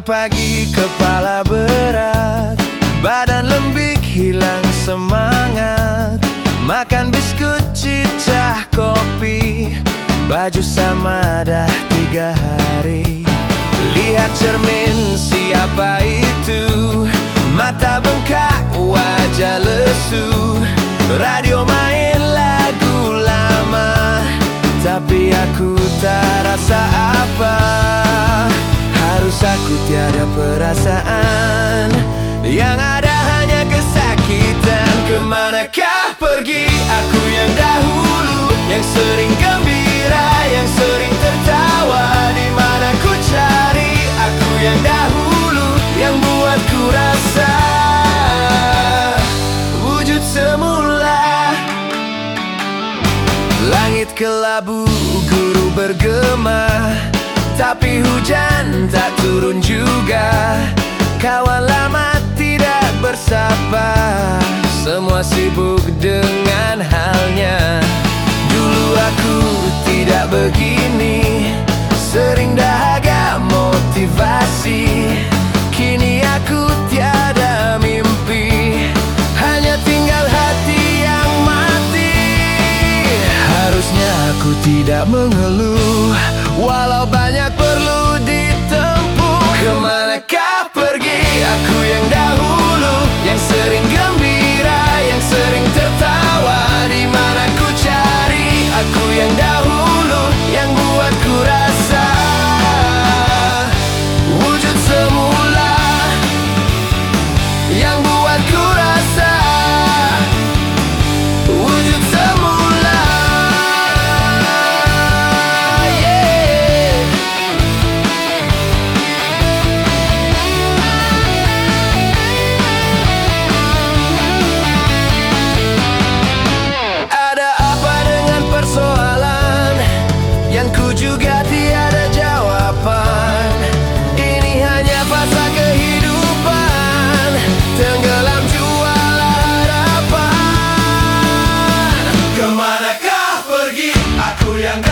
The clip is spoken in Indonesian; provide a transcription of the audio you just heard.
pagi kepala berat. Badan lembik hilang semangat. Makan biskut cicah kopi. Baju sama dah tiga hari. Lihat cermin siapa itu? Mata bengkak wajah lesu. Radio main lagu lama. Tapi aku tak rasa apa Harus aku tiada perasaan Yang ada hanya kesakitan. Ke manakah pergi aku yang dahulu Yang sering gembira Yang sering tertawa? Di mana ku cari aku yang dahulu Yang buat ku rasa Wujud semula. Langit kelabu guru bergema Tapi hujan tak turun juga. Kawan lama tidak bersapa Seharusnya aku tidak mengeluh Walau banyak perlu. Ke manakah pergi? Aku yang